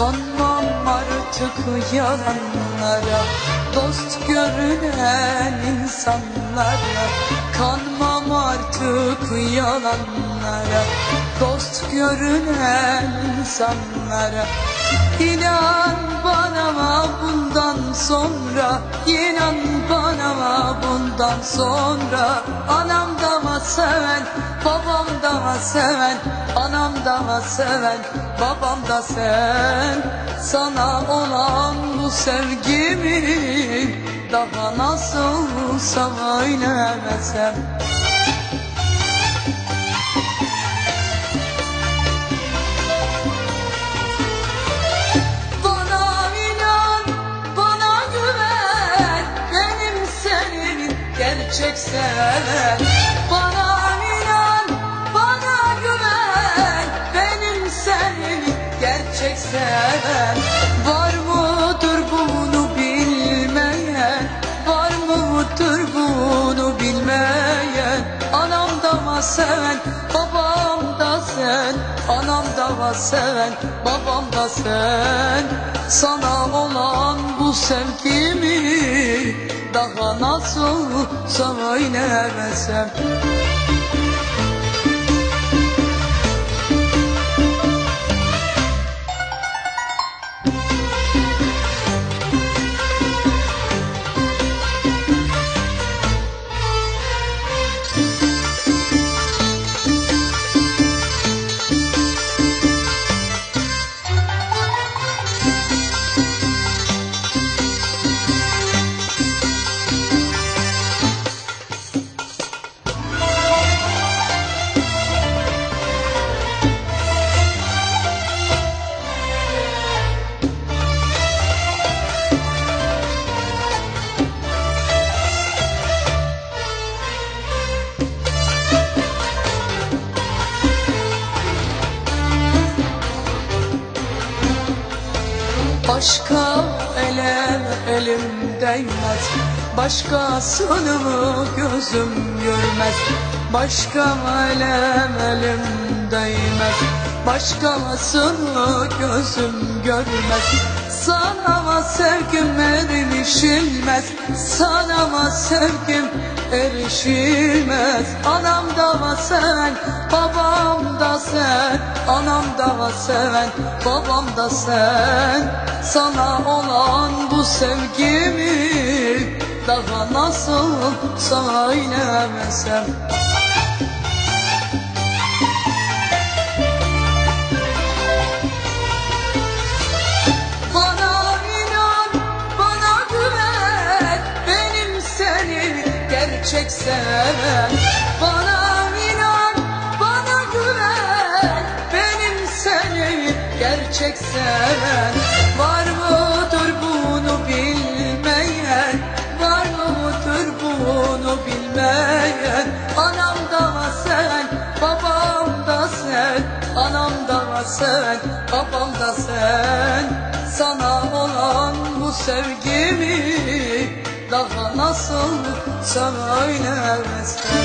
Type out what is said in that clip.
Kanmam artık yalanlara Dost görünen insanlara. Kanmam artık yalanlara Dost görünen insanlara. İnan bana bundan sonra İnan bana bundan sonra. Anam seven Babam da mı seven Anam da mı seven Babam da sen. Sana olan bu sevgimi Daha nasıl senin gerçek seven seven. Var mıdır bunu bilmeyen? Var mıdır bunu bilmeyen? Anam da mı seven babam da sen. Anam da mı seven babam da sen. Sana olan bu sevgimi Daha nasıl söylemesem Başka elem elim değmez Başkasını mı gözüm görmez. Başka elem elim değmez Başkasını gözüm görmez. Sana mı sevgim erişilmez Sana mı sevgim erişilmez. Anam da mı sen, babam da sen Anam da mı seven, babam da sen Sana olan bu sevgimi Daha nasıl söylemesem gerçek Bana inan, bana güven Benim seni gerçek seven. Var mıdır bunu bilmeyen? Var mıdır bunu bilmeyen? Anam da sen, babam da sen. Anam da sen, babam da sen. Sana olan bu sevgimi Daha nasıl söylemesem